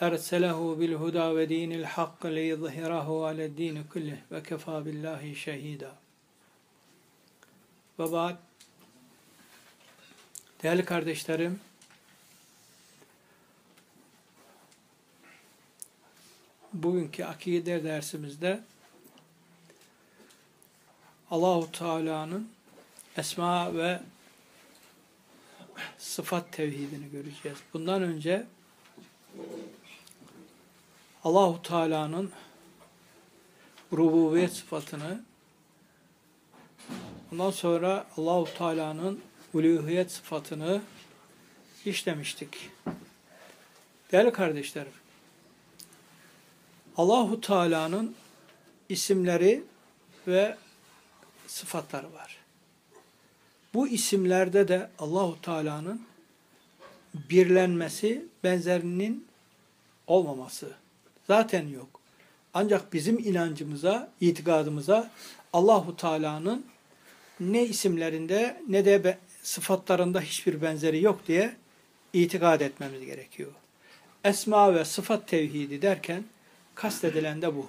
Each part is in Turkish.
erselehu bil huda ve dinil hak li yuzhirahu ala din kullih ve kefa billahi şehida. Ve ba'd Değerli kardeşlerim, bugünkü akide dersimizde Allahu Teala'nın esma ve sıfat tevhidini göreceğiz. Bundan önce Allahu Teala'nın rububiyet sıfatını ondan sonra Allahu Teala'nın uluhiyet sıfatını işlemiştik. Değerli kardeşlerim, Allahu Teala'nın isimleri ve sıfatları var. Bu isimlerde de Allahu Teala'nın birlenmesi, benzerinin olmaması zaten yok. Ancak bizim inancımıza, itikadımıza Allahu Teala'nın ne isimlerinde ne de sıfatlarında hiçbir benzeri yok diye itikad etmemiz gerekiyor. Esma ve sıfat tevhidi derken kastedilen de bu.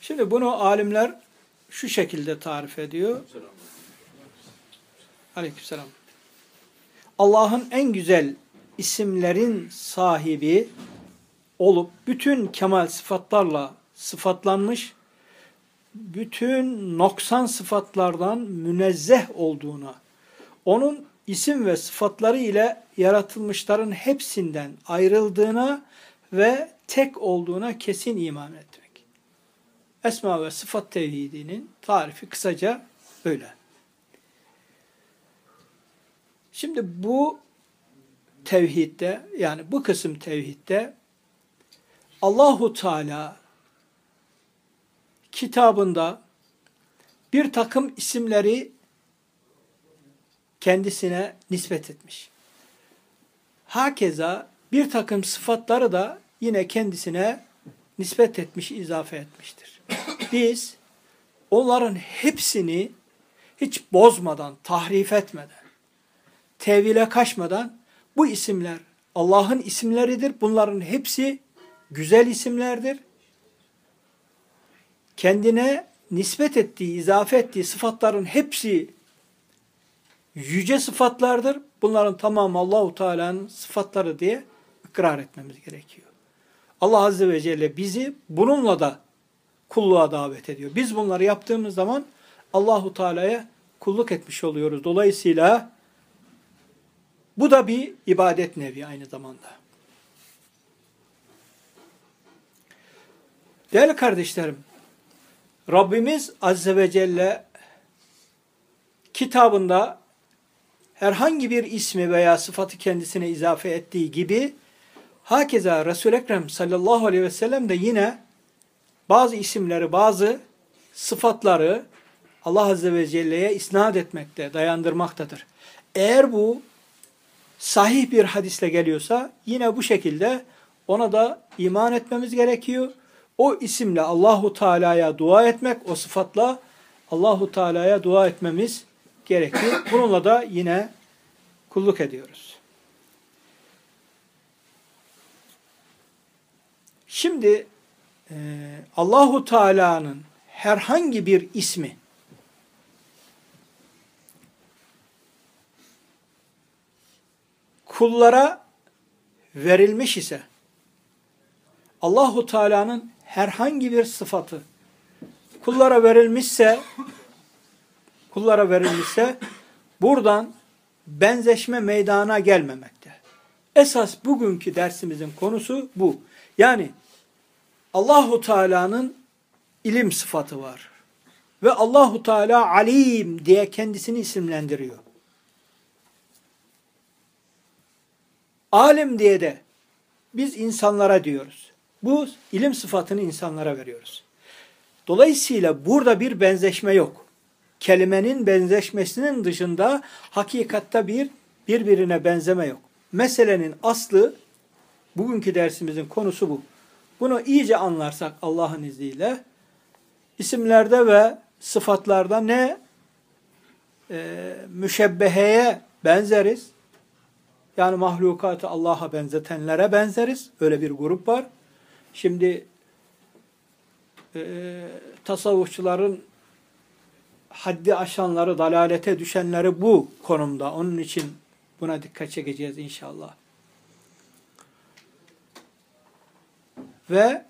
Şimdi bunu alimler şu şekilde tarif ediyor. Aleykümselam. Allah'ın en güzel isimlerin sahibi olup bütün kemal sıfatlarla sıfatlanmış, bütün noksan sıfatlardan münezzeh olduğuna, onun isim ve sıfatları ile yaratılmışların hepsinden ayrıldığına ve tek olduğuna kesin iman etmek. Esma ve sıfat tevhidinin tarifi kısaca böyle. Şimdi bu tevhidde yani bu kısım tevhidde Allahu Teala kitabında bir takım isimleri kendisine nispet etmiş. Hakeza bir takım sıfatları da yine kendisine nispet etmiş, izafe etmiştir. Biz onların hepsini hiç bozmadan, tahrif etmeden, tevhile kaçmadan bu isimler Allah'ın isimleridir. Bunların hepsi güzel isimlerdir. Kendine nispet ettiği, izafe ettiği sıfatların hepsi yüce sıfatlardır. Bunların tamamı Allahu Teala'nın sıfatları diye ikrar etmemiz gerekiyor. Allah Azze ve Celle bizi bununla da kulluğa davet ediyor. Biz bunları yaptığımız zaman Allahu Teala'ya kulluk etmiş oluyoruz. Dolayısıyla bu da bir ibadet nevi aynı zamanda. Değerli kardeşlerim, Rabbimiz Azze ve Celle kitabında herhangi bir ismi veya sıfatı kendisine izafe ettiği gibi hakeza Resul-i Ekrem sallallahu aleyhi ve sellem de yine bazı isimleri, bazı sıfatları Allah Azze ve Celle'ye isnat etmekte, dayandırmaktadır. Eğer bu sahih bir hadisle geliyorsa yine bu şekilde ona da iman etmemiz gerekiyor. O isimle Allahu Teala'ya dua etmek, o sıfatla Allahu Teala'ya dua etmemiz gerekiyor. Bununla da yine kulluk ediyoruz. Şimdi e, Allahu Teala'nın herhangi bir ismi kullara verilmiş ise Allahu Teala'nın herhangi bir sıfatı kullara verilmişse kullara verilmişse buradan benzeşme meydana gelmemekte. Esas bugünkü dersimizin konusu bu. Yani Allahu Teala'nın ilim sıfatı var. Ve Allahu Teala alim diye kendisini isimlendiriyor. Alim diye de biz insanlara diyoruz. Bu ilim sıfatını insanlara veriyoruz. Dolayısıyla burada bir benzeşme yok. Kelimenin benzeşmesinin dışında hakikatta bir birbirine benzeme yok. Meselenin aslı bugünkü dersimizin konusu bu. Bunu iyice anlarsak Allah'ın izniyle isimlerde ve sıfatlarda ne e, müşebbeheye benzeriz. Yani mahlukatı Allah'a benzetenlere benzeriz. Öyle bir grup var. Şimdi e, tasavvufçuların haddi aşanları, dalalete düşenleri bu konumda. Onun için buna dikkat çekeceğiz inşallah. Ve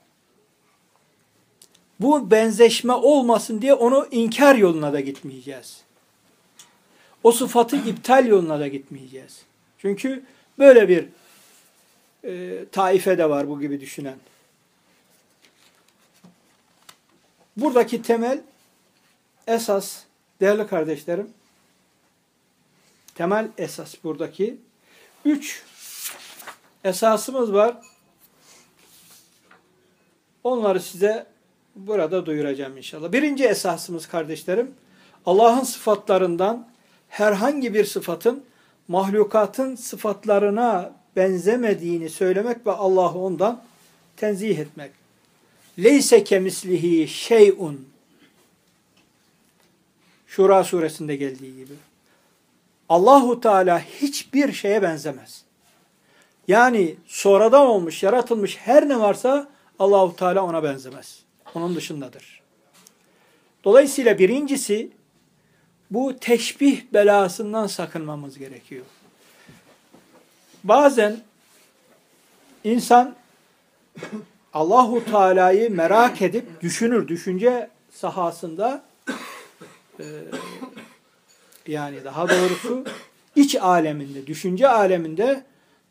bu benzeşme olmasın diye onu inkar yoluna da gitmeyeceğiz. O sıfatı iptal yoluna da gitmeyeceğiz. Çünkü böyle bir e, taife de var bu gibi düşünen. Buradaki temel esas değerli kardeşlerim temel esas buradaki üç esasımız var. Onları size burada duyuracağım inşallah. Birinci esasımız kardeşlerim Allah'ın sıfatlarından herhangi bir sıfatın mahlukatın sıfatlarına benzemediğini söylemek ve Allah'ı ondan tenzih etmek. Leyse kemislihi şeyun. Şura suresinde geldiği gibi. Allahu Teala hiçbir şeye benzemez. Yani sonradan olmuş, yaratılmış her ne varsa Allahu Teala ona benzemez. Onun dışındadır. Dolayısıyla birincisi bu teşbih belasından sakınmamız gerekiyor. Bazen insan Allahu Teala'yı merak edip düşünür, düşünce sahasında e, yani daha doğrusu iç aleminde, düşünce aleminde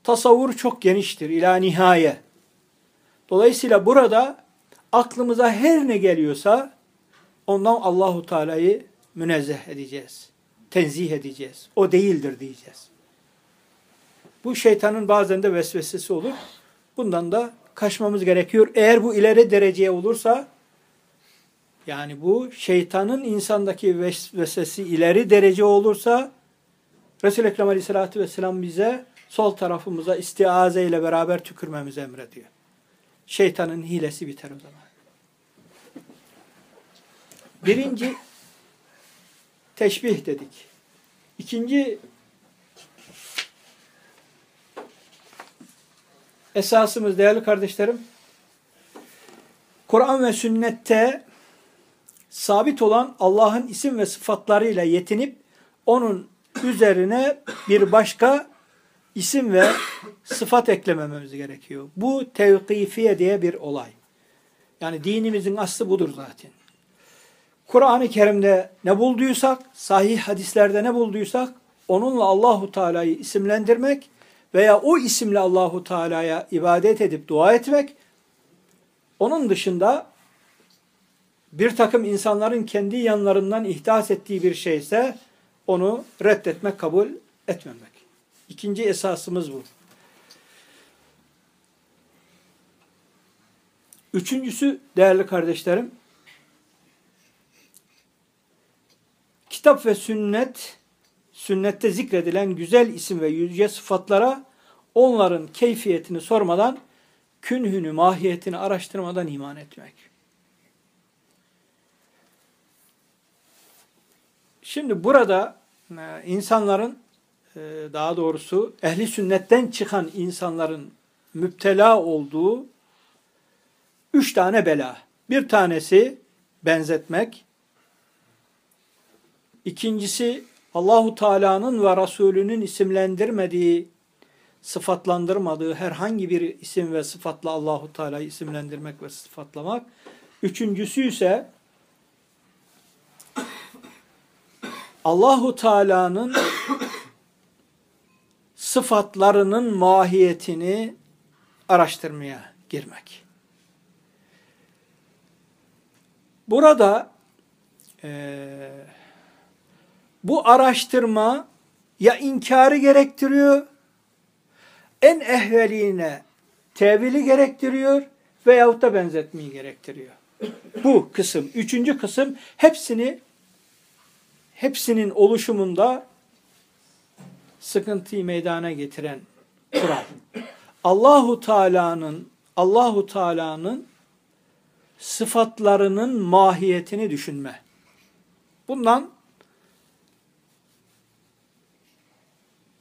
tasavvur çok geniştir ila nihaye. Dolayısıyla burada aklımıza her ne geliyorsa ondan Allahu Teala'yı münezzeh edeceğiz. Tenzih edeceğiz. O değildir diyeceğiz. Bu şeytanın bazen de vesvesesi olur. Bundan da kaçmamız gerekiyor. Eğer bu ileri dereceye olursa yani bu şeytanın insandaki vesvesesi ileri derece olursa Resul-i Ekrem Aleyhisselatü Vesselam bize sol tarafımıza istiaze ile beraber tükürmemizi emrediyor. Şeytanın hilesi biter o zaman. Birinci teşbih dedik. İkinci esasımız değerli kardeşlerim Kur'an ve sünnette sabit olan Allah'ın isim ve sıfatlarıyla yetinip onun üzerine bir başka isim ve sıfat eklemememiz gerekiyor. Bu tevkifiye diye bir olay. Yani dinimizin aslı budur zaten. Kur'an-ı Kerim'de ne bulduysak, sahih hadislerde ne bulduysak onunla Allahu Teala'yı isimlendirmek veya o isimle Allahu Teala'ya ibadet edip dua etmek onun dışında bir takım insanların kendi yanlarından ihdas ettiği bir şeyse onu reddetmek, kabul etmemek. İkinci esasımız bu. Üçüncüsü değerli kardeşlerim, kitap ve sünnet, sünnette zikredilen güzel isim ve yüce sıfatlara onların keyfiyetini sormadan, künhünü, mahiyetini araştırmadan iman etmek. Şimdi burada e, insanların, e, daha doğrusu ehli sünnetten çıkan insanların müptela olduğu üç tane bela. Bir tanesi benzetmek, İkincisi Allahu Teala'nın ve Resulünün isimlendirmediği, sıfatlandırmadığı herhangi bir isim ve sıfatla Allahu Teala'yı isimlendirmek ve sıfatlamak. Üçüncüsü ise Allahu Teala'nın sıfatlarının mahiyetini araştırmaya girmek. Burada eee bu araştırma ya inkarı gerektiriyor, en ehveline tevili gerektiriyor veyahut da benzetmeyi gerektiriyor. Bu kısım, üçüncü kısım hepsini hepsinin oluşumunda sıkıntıyı meydana getiren kural. Allahu Teala'nın Allahu Teala'nın sıfatlarının mahiyetini düşünme. Bundan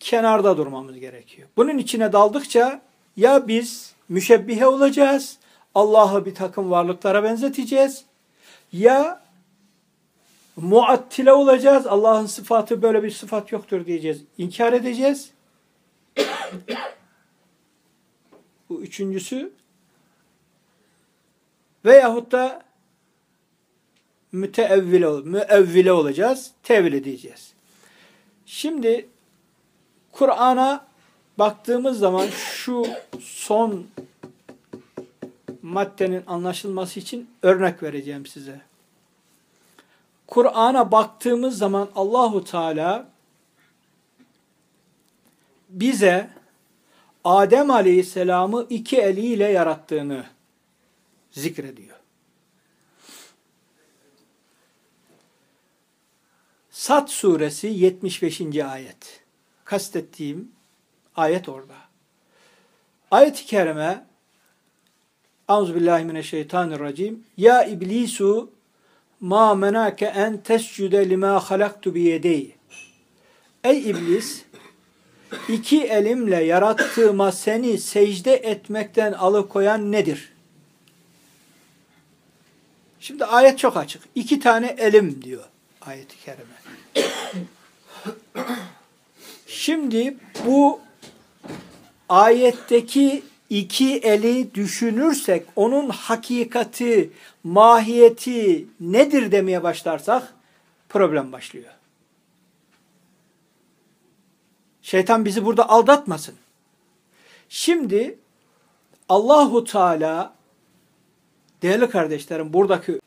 kenarda durmamız gerekiyor. Bunun içine daldıkça ya biz müşebbihe olacağız, Allah'ı bir takım varlıklara benzeteceğiz, ya muattile olacağız, Allah'ın sıfatı böyle bir sıfat yoktur diyeceğiz, inkar edeceğiz. Bu üçüncüsü veyahut da müteevvile, müevvile olacağız, tevil edeceğiz. Şimdi Kur'an'a baktığımız zaman şu son maddenin anlaşılması için örnek vereceğim size. Kur'an'a baktığımız zaman Allahu Teala bize Adem Aleyhisselam'ı iki eliyle yarattığını zikrediyor. Sat suresi 75. ayet. Kastettiğim ayet orada. Ayet-i kerime Euzubillahimineşşeytanirracim Ya iblisu ma menake en tescüde lima halaktu biyedey Ey iblis iki elimle yarattığıma seni secde etmekten alıkoyan nedir? Şimdi ayet çok açık. İki tane elim diyor ayet-i kerime. Şimdi bu ayetteki iki eli düşünürsek onun hakikati, mahiyeti nedir demeye başlarsak problem başlıyor. Şeytan bizi burada aldatmasın. Şimdi Allahu Teala değerli kardeşlerim buradaki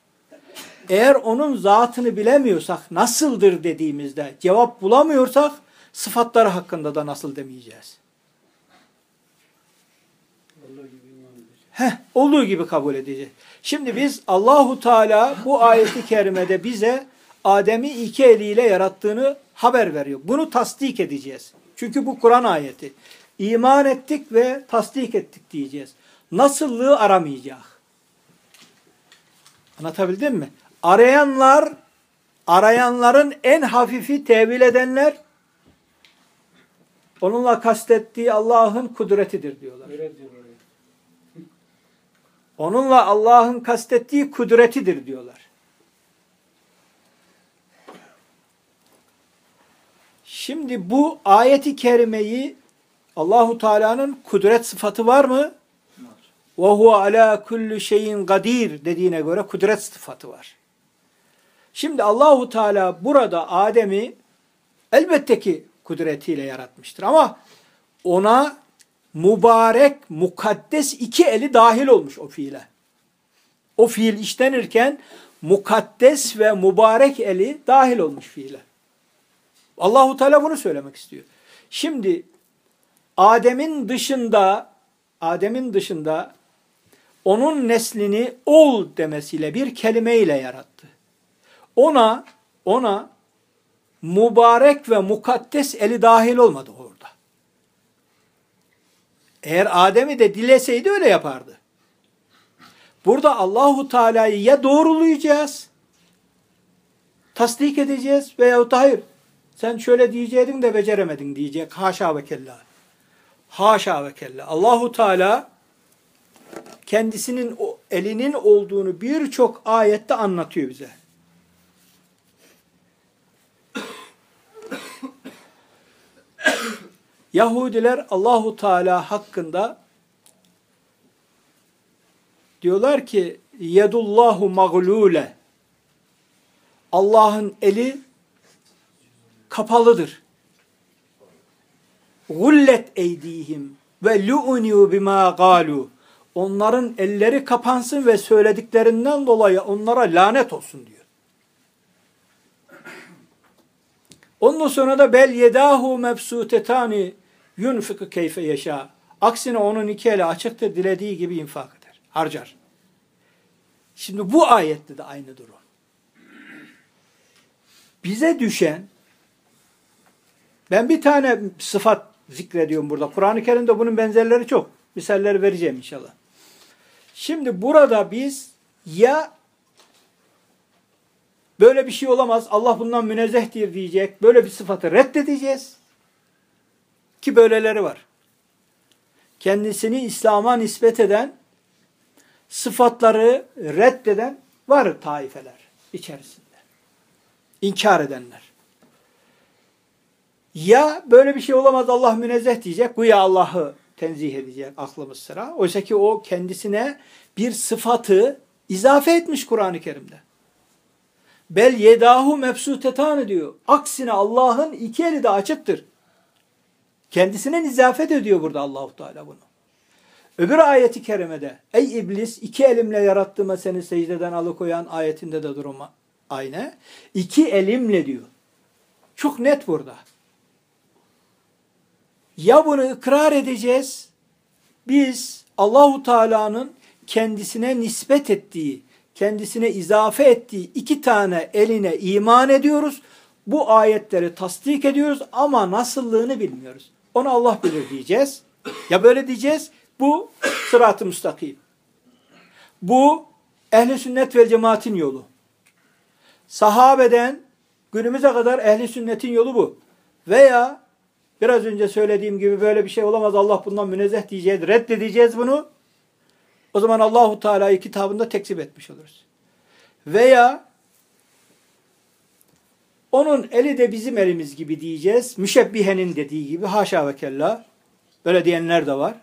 eğer onun zatını bilemiyorsak nasıldır dediğimizde cevap bulamıyorsak sıfatları hakkında da nasıl demeyeceğiz. Heh, olduğu gibi kabul edeceğiz. Şimdi biz Allahu Teala bu ayeti kerimede bize Adem'i iki eliyle yarattığını haber veriyor. Bunu tasdik edeceğiz. Çünkü bu Kur'an ayeti. İman ettik ve tasdik ettik diyeceğiz. Nasıllığı aramayacak. Anlatabildim mi? Arayanlar, arayanların en hafifi tevil edenler, onunla kastettiği Allah'ın kudretidir diyorlar. Onunla Allah'ın kastettiği kudretidir diyorlar. Şimdi bu ayeti kerimeyi Allahu Teala'nın kudret sıfatı var mı? Ve huve ala kulli şeyin kadir dediğine göre kudret sıfatı var. Şimdi Allahu Teala burada Adem'i elbette ki kudretiyle yaratmıştır ama ona mübarek, mukaddes iki eli dahil olmuş o fiile. O fiil işlenirken mukaddes ve mübarek eli dahil olmuş fiile. Allahu Teala bunu söylemek istiyor. Şimdi Adem'in dışında Adem'in dışında onun neslini ol demesiyle bir kelimeyle yarattı. Ona ona mübarek ve mukaddes eli dahil olmadı orada. Eğer Adem'i de dileseydi öyle yapardı. Burada Allahu Teala'yı ya doğrulayacağız, tasdik edeceğiz veyahut da hayır. Sen şöyle diyeceydin de beceremedin diyecek. Haşa ve kella. Haşa ve kella. Allahu Teala kendisinin elinin olduğunu birçok ayette anlatıyor bize. Yahudiler Allahu Teala hakkında diyorlar ki yedullahu maglule Allah'ın eli kapalıdır. Gullet eydihim ve lu'unu bima galu. Onların elleri kapansın ve söylediklerinden dolayı onlara lanet olsun diyor. Ondan sonra da bel yedahu mebsutetani yunfiku keyfe yaşa. Aksine onun iki eli açıktır, dilediği gibi infak eder, harcar. Şimdi bu ayette de aynı durum. Bize düşen, ben bir tane sıfat zikrediyorum burada. Kur'an-ı Kerim'de bunun benzerleri çok. Misalleri vereceğim inşallah. Şimdi burada biz ya böyle bir şey olamaz, Allah bundan münezzehtir diyecek, böyle bir sıfatı reddedeceğiz. Ki böyleleri var. Kendisini İslam'a nispet eden, sıfatları reddeden var taifeler içerisinde. İnkar edenler. Ya böyle bir şey olamaz Allah münezzeh diyecek, bu ya Allah'ı tenzih edecek aklımız sıra. Oysa ki o kendisine bir sıfatı izafe etmiş Kur'an-ı Kerim'de. Bel yedahu mebsutetan diyor. Aksine Allah'ın iki eli de açıktır. Kendisine izafet ediyor burada Allahu Teala bunu. Öbür ayeti kerimede ey iblis iki elimle yarattığıma seni secdeden alıkoyan ayetinde de durum aynı. İki elimle diyor. Çok net burada. Ya bunu ikrar edeceğiz. Biz Allahu Teala'nın kendisine nispet ettiği, kendisine izafe ettiği iki tane eline iman ediyoruz. Bu ayetleri tasdik ediyoruz ama nasıllığını bilmiyoruz. Onu Allah bilir diyeceğiz. Ya böyle diyeceğiz. Bu sırat-ı müstakim. Bu ehli sünnet vel cemaatin yolu. Sahabeden günümüze kadar ehli sünnetin yolu bu. Veya biraz önce söylediğim gibi böyle bir şey olamaz. Allah bundan münezzeh diyeceğiz. Reddedeceğiz bunu. O zaman Allahu Teala'yı kitabında tekzip etmiş oluruz. Veya onun eli de bizim elimiz gibi diyeceğiz. Müşebbihenin dediği gibi haşa ve kella. Böyle diyenler de var.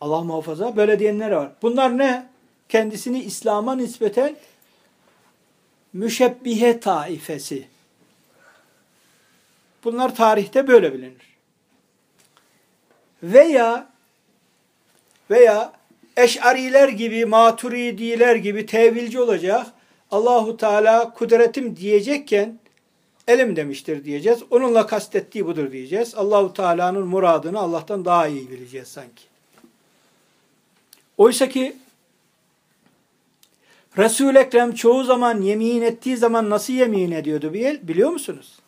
Allah muhafaza böyle diyenler var. Bunlar ne? Kendisini İslam'a nispeten müşebbihe taifesi. Bunlar tarihte böyle bilinir. Veya veya Eş'ariler gibi, Maturidiler gibi tevilci olacak. Allahu Teala kudretim diyecekken elim demiştir diyeceğiz. Onunla kastettiği budur diyeceğiz. Allahu Teala'nın muradını Allah'tan daha iyi bileceğiz sanki. Oysa ki Resul Ekrem çoğu zaman yemin ettiği zaman nasıl yemin ediyordu biliyor musunuz?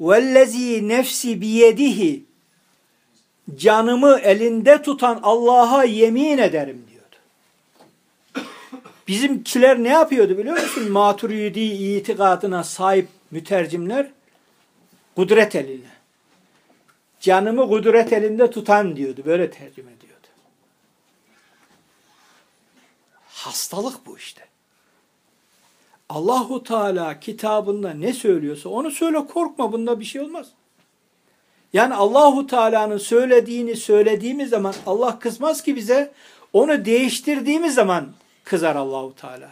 Vellezî nefsi biyedihi canımı elinde tutan Allah'a yemin ederim diyordu. Bizimkiler ne yapıyordu biliyor musun? Maturidi itikadına sahip mütercimler kudret eline. Canımı kudret elinde tutan diyordu. Böyle tercüme ediyordu. Hastalık bu işte. Allahu Teala kitabında ne söylüyorsa onu söyle korkma bunda bir şey olmaz. Yani Allahu Teala'nın söylediğini söylediğimiz zaman Allah kızmaz ki bize. Onu değiştirdiğimiz zaman kızar Allahu Teala.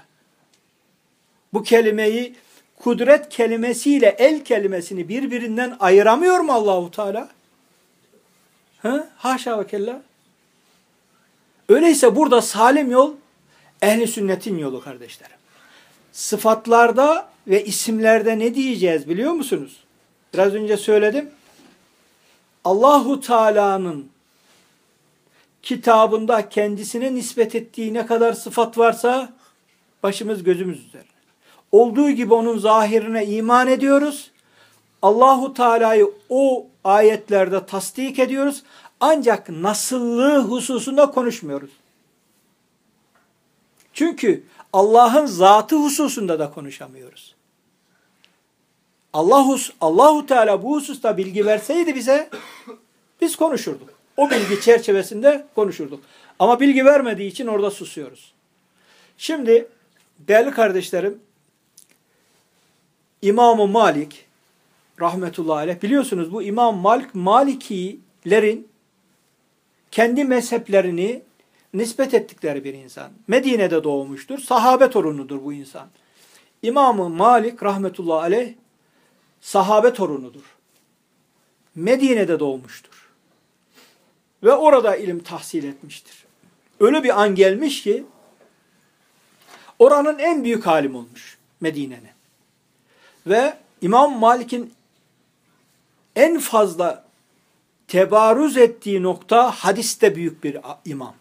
Bu kelimeyi kudret kelimesiyle el kelimesini birbirinden ayıramıyor mu Allahu Teala? Ha? Haşa ve kella. Öyleyse burada salim yol ehli sünnetin yolu kardeşlerim. Sıfatlarda ve isimlerde ne diyeceğiz biliyor musunuz? Biraz önce söyledim. Allahu Teala'nın kitabında kendisine nispet ettiği ne kadar sıfat varsa başımız gözümüz üzerine. Olduğu gibi onun zahirine iman ediyoruz. Allahu Teala'yı o ayetlerde tasdik ediyoruz. Ancak nasıllığı hususunda konuşmuyoruz. Çünkü Allah'ın zatı hususunda da konuşamıyoruz. Allah Allahu Teala bu hususta bilgi verseydi bize biz konuşurduk. O bilgi çerçevesinde konuşurduk. Ama bilgi vermediği için orada susuyoruz. Şimdi değerli kardeşlerim İmam-ı Malik rahmetullahi aleyh biliyorsunuz bu İmam Malik Malikilerin kendi mezheplerini nispet ettikleri bir insan. Medine'de doğmuştur. Sahabe torunudur bu insan. İmam-ı Malik rahmetullahi aleyh sahabe torunudur. Medine'de doğmuştur. Ve orada ilim tahsil etmiştir. Öyle bir an gelmiş ki oranın en büyük alim olmuş Medine'nin. Ve İmam Malik'in en fazla tebaruz ettiği nokta hadiste büyük bir imam.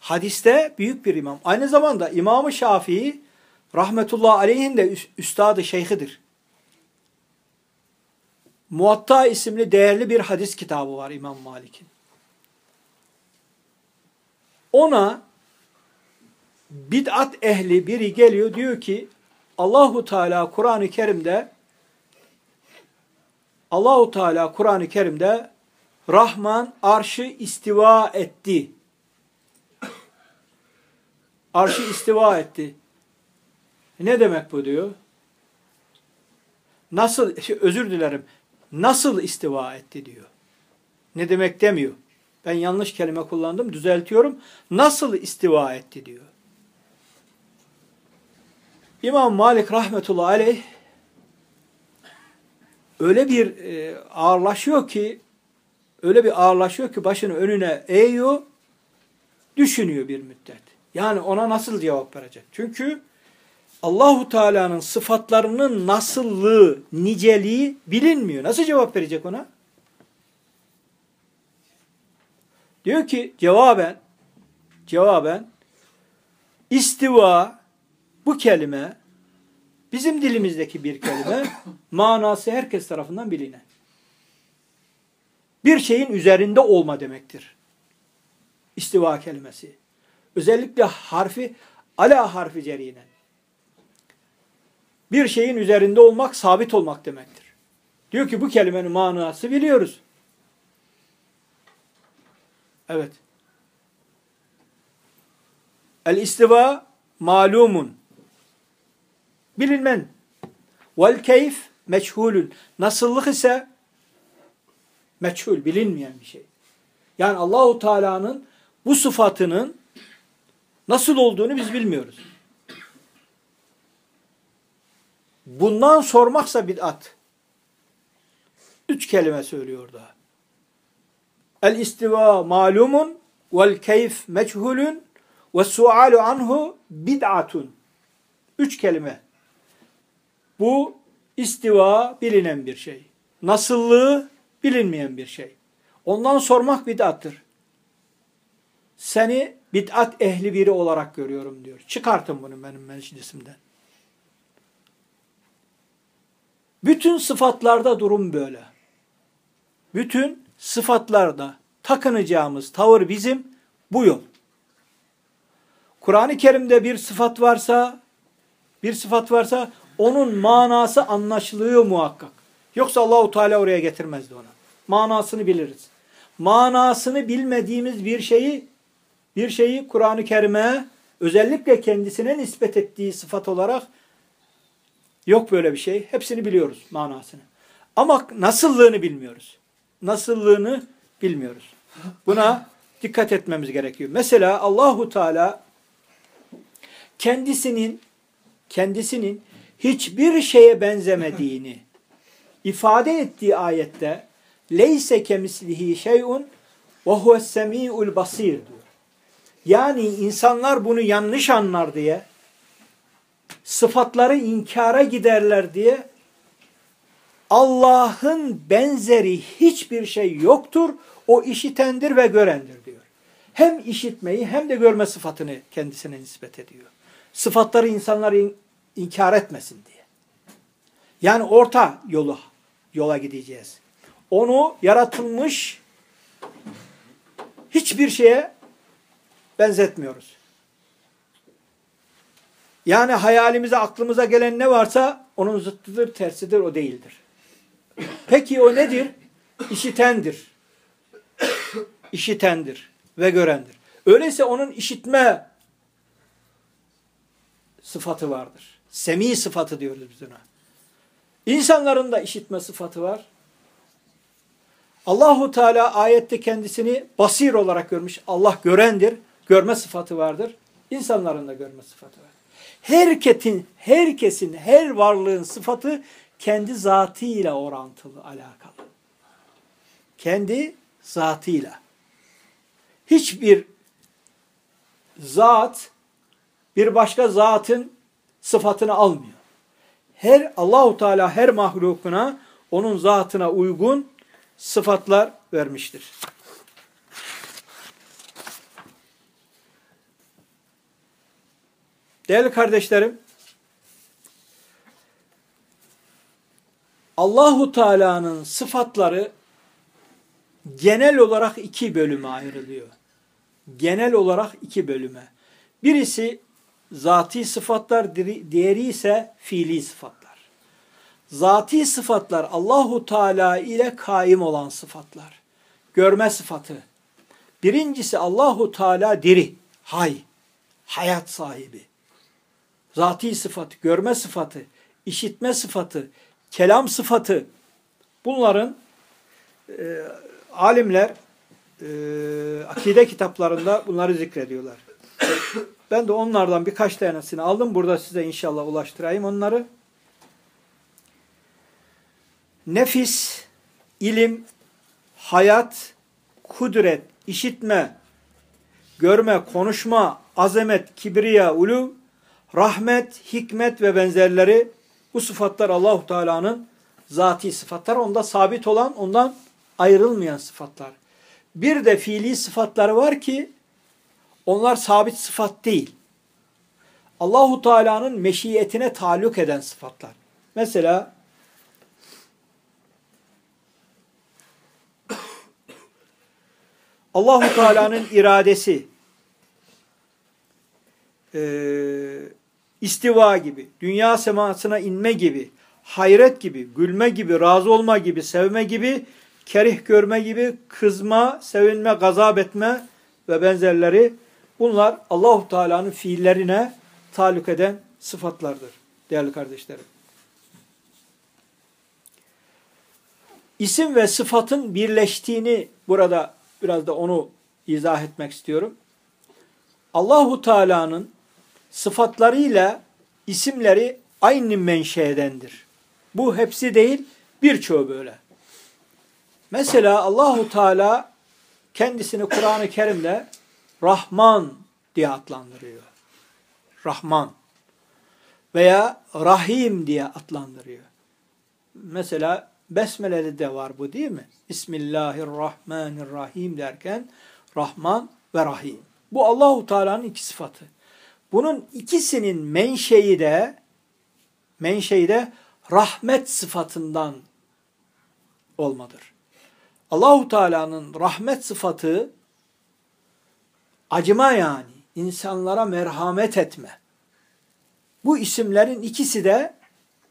Hadiste büyük bir imam. Aynı zamanda İmam-ı Şafii rahmetullah aleyhin de üstadı şeyhidir. Muatta isimli değerli bir hadis kitabı var İmam Malik'in. Ona bid'at ehli biri geliyor diyor ki Allahu Teala Kur'an-ı Kerim'de Allahu Teala Kur'an-ı Kerim'de Rahman arşı istiva etti. Arşı istiva etti. Ne demek bu diyor? Nasıl, şey, özür dilerim, nasıl istiva etti diyor. Ne demek demiyor. Ben yanlış kelime kullandım, düzeltiyorum. Nasıl istiva etti diyor. İmam Malik rahmetullahi aleyh öyle bir e, ağırlaşıyor ki öyle bir ağırlaşıyor ki başını önüne eğiyor, düşünüyor bir müddet. Yani ona nasıl cevap verecek? Çünkü Allahu Teala'nın sıfatlarının nasıllığı, niceliği bilinmiyor. Nasıl cevap verecek ona? Diyor ki cevaben cevaben istiva bu kelime bizim dilimizdeki bir kelime manası herkes tarafından bilinen. Bir şeyin üzerinde olma demektir. İstiva kelimesi. Özellikle harfi ala harfi cerinen. Bir şeyin üzerinde olmak, sabit olmak demektir. Diyor ki bu kelimenin manası biliyoruz. Evet. El istiva malumun. Bilinmen. Vel keyf meçhulün. Nasıllık ise meçhul, bilinmeyen bir şey. Yani Allahu Teala'nın bu sıfatının nasıl olduğunu biz bilmiyoruz. Bundan sormaksa bid'at. Üç kelime söylüyor daha. El istiva malumun vel keyf meçhulün ve sualu anhu bid'atun. Üç kelime. Bu istiva bilinen bir şey. Nasıllığı bilinmeyen bir şey. Ondan sormak bid'attır. Seni bid'at ehli biri olarak görüyorum diyor. Çıkartın bunu benim meclisimden. Bütün sıfatlarda durum böyle. Bütün sıfatlarda takınacağımız tavır bizim bu yol. Kur'an-ı Kerim'de bir sıfat varsa, bir sıfat varsa onun manası anlaşılıyor muhakkak. Yoksa Allahu Teala oraya getirmezdi onu. Manasını biliriz. Manasını bilmediğimiz bir şeyi bir şeyi Kur'an-ı Kerim'e özellikle kendisine nispet ettiği sıfat olarak yok böyle bir şey. Hepsini biliyoruz manasını. Ama nasıllığını bilmiyoruz. Nasıllığını bilmiyoruz. Buna dikkat etmemiz gerekiyor. Mesela Allahu Teala kendisinin kendisinin hiçbir şeye benzemediğini ifade ettiği ayette leyse kemislihi şeyun ve huves semiul basir diyor. Yani insanlar bunu yanlış anlar diye sıfatları inkara giderler diye Allah'ın benzeri hiçbir şey yoktur. O işitendir ve görendir diyor. Hem işitmeyi hem de görme sıfatını kendisine nispet ediyor. Sıfatları insanlar in inkar etmesin diye. Yani orta yolu yola gideceğiz. Onu yaratılmış hiçbir şeye benzetmiyoruz. Yani hayalimize, aklımıza gelen ne varsa onun zıttıdır, tersidir, o değildir. Peki o nedir? İşitendir. İşitendir ve görendir. Öyleyse onun işitme sıfatı vardır. Semi sıfatı diyoruz biz ona. İnsanların da işitme sıfatı var. Allahu Teala ayette kendisini basir olarak görmüş. Allah görendir. Görme sıfatı vardır. İnsanların da görme sıfatı var. Herkesin, herkesin, her varlığın sıfatı kendi zatıyla orantılı, alakalı. Kendi zatıyla. Hiçbir zat bir başka zatın sıfatını almıyor. Her Allahu Teala her mahlukuna onun zatına uygun sıfatlar vermiştir. Değerli kardeşlerim, Allahu Teala'nın sıfatları genel olarak iki bölüme ayrılıyor. Genel olarak iki bölüme. Birisi zati sıfatlar, diğeri ise fiili sıfatlar. Zati sıfatlar Allahu Teala ile kaim olan sıfatlar. Görme sıfatı. Birincisi Allahu Teala diri, hay, hayat sahibi. Zati sıfatı, görme sıfatı, işitme sıfatı, kelam sıfatı. Bunların e, alimler e, akide kitaplarında bunları zikrediyorlar. Ben de onlardan birkaç tanesini aldım. Burada size inşallah ulaştırayım onları. Nefis, ilim, hayat, kudret, işitme, görme, konuşma, azamet, kibriya, ulu, rahmet, hikmet ve benzerleri bu sıfatlar Allahu Teala'nın zati sıfatlar. Onda sabit olan, ondan ayrılmayan sıfatlar. Bir de fiili sıfatları var ki onlar sabit sıfat değil. Allahu Teala'nın meşiyetine taluk eden sıfatlar. Mesela Allahu Teala'nın iradesi e, istiva gibi, dünya semasına inme gibi, hayret gibi, gülme gibi, razı olma gibi, sevme gibi, kerih görme gibi, kızma, sevinme, gazap etme ve benzerleri bunlar Allahu Teala'nın fiillerine taluk eden sıfatlardır değerli kardeşlerim. İsim ve sıfatın birleştiğini burada biraz da onu izah etmek istiyorum. Allahu Teala'nın sıfatlarıyla isimleri aynı menşeedendir. Bu hepsi değil, birçoğu böyle. Mesela Allahu Teala kendisini Kur'an-ı Kerim'de Rahman diye adlandırıyor. Rahman veya Rahim diye adlandırıyor. Mesela Besmele'de de var bu değil mi? Bismillahirrahmanirrahim derken Rahman ve Rahim. Bu Allahu Teala'nın iki sıfatı. Bunun ikisinin menşei de menşei de rahmet sıfatından olmadır. Allahu Teala'nın rahmet sıfatı acıma yani insanlara merhamet etme. Bu isimlerin ikisi de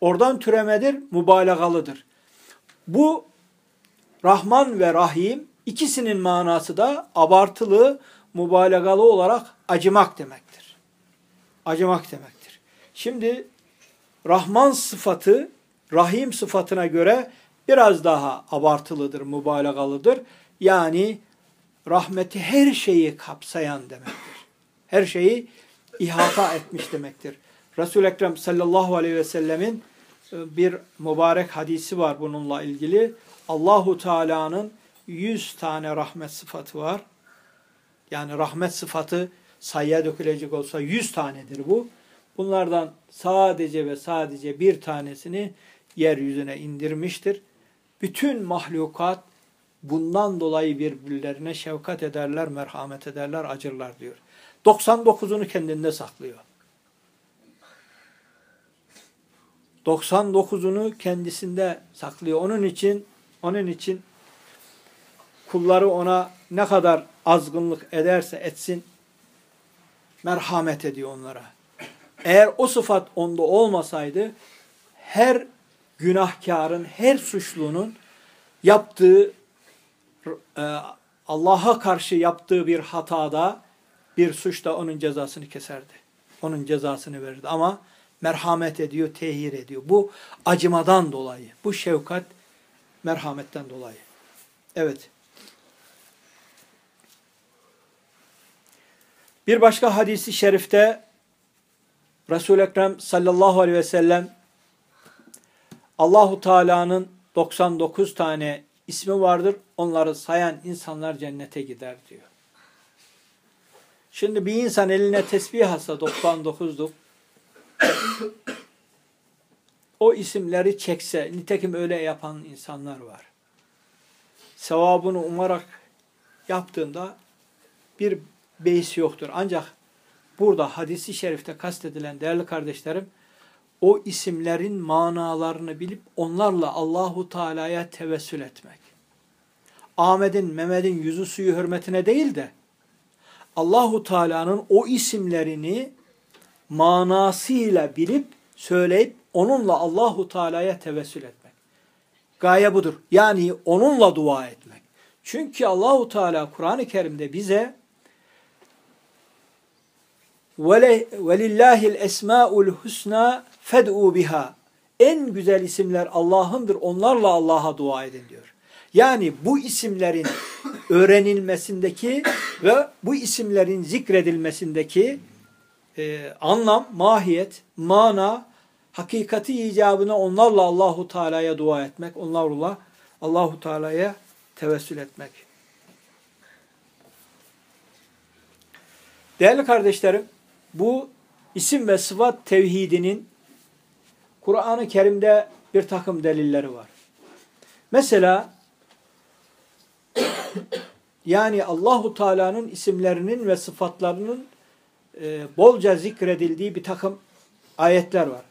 oradan türemedir, mübalağalıdır. Bu Rahman ve Rahim ikisinin manası da abartılı, mübalağalı olarak acımak demektir. Acımak demektir. Şimdi Rahman sıfatı Rahim sıfatına göre biraz daha abartılıdır, mübalağalıdır. Yani rahmeti her şeyi kapsayan demektir. Her şeyi ihata etmiş demektir. Resul-i Ekrem sallallahu aleyhi ve sellemin e, bir mübarek hadisi var bununla ilgili. Allahu Teala'nın 100 tane rahmet sıfatı var. Yani rahmet sıfatı sayıya dökülecek olsa 100 tanedir bu. Bunlardan sadece ve sadece bir tanesini yeryüzüne indirmiştir. Bütün mahlukat bundan dolayı birbirlerine şefkat ederler, merhamet ederler, acırlar diyor. 99'unu kendinde saklıyor. 99'unu kendisinde saklıyor. Onun için onun için kulları ona ne kadar azgınlık ederse etsin merhamet ediyor onlara. Eğer o sıfat onda olmasaydı her günahkarın, her suçlunun yaptığı e, Allah'a karşı yaptığı bir hatada bir suçta onun cezasını keserdi. Onun cezasını verirdi ama merhamet ediyor, tehir ediyor. Bu acımadan dolayı, bu şefkat merhametten dolayı. Evet. Bir başka hadisi şerifte Resul-i Ekrem sallallahu aleyhi ve sellem Allahu Teala'nın 99 tane ismi vardır. Onları sayan insanlar cennete gider diyor. Şimdi bir insan eline tesbih alsa 99'luk o isimleri çekse, nitekim öyle yapan insanlar var. sevabını umarak yaptığında bir beis yoktur. Ancak burada hadisi şerifte kastedilen değerli kardeşlerim o isimlerin manalarını bilip onlarla Allahu Teala'ya tevessül etmek. Ahmet'in, Mehmet'in yüzü suyu hürmetine değil de Allahu Teala'nın o isimlerini manasıyla bilip söyleyip onunla Allahu Teala'ya tevessül etmek. Gaye budur. Yani onunla dua etmek. Çünkü Allahu Teala Kur'an-ı Kerim'de bize وَلِلَّهِ الْاَسْمَاءُ الْحُسْنَى فَدْعُوا biha. En güzel isimler Allah'ındır. Onlarla Allah'a dua edin diyor. Yani bu isimlerin öğrenilmesindeki ve bu isimlerin zikredilmesindeki e, anlam, mahiyet, mana, hakikati icabına onlarla Allahu Teala'ya dua etmek, onlarla Allahu Teala'ya tevessül etmek. Değerli kardeşlerim, bu isim ve sıfat tevhidinin Kur'an-ı Kerim'de bir takım delilleri var. Mesela yani Allahu Teala'nın isimlerinin ve sıfatlarının e, bolca zikredildiği bir takım ayetler var.